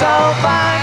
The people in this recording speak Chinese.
怎么？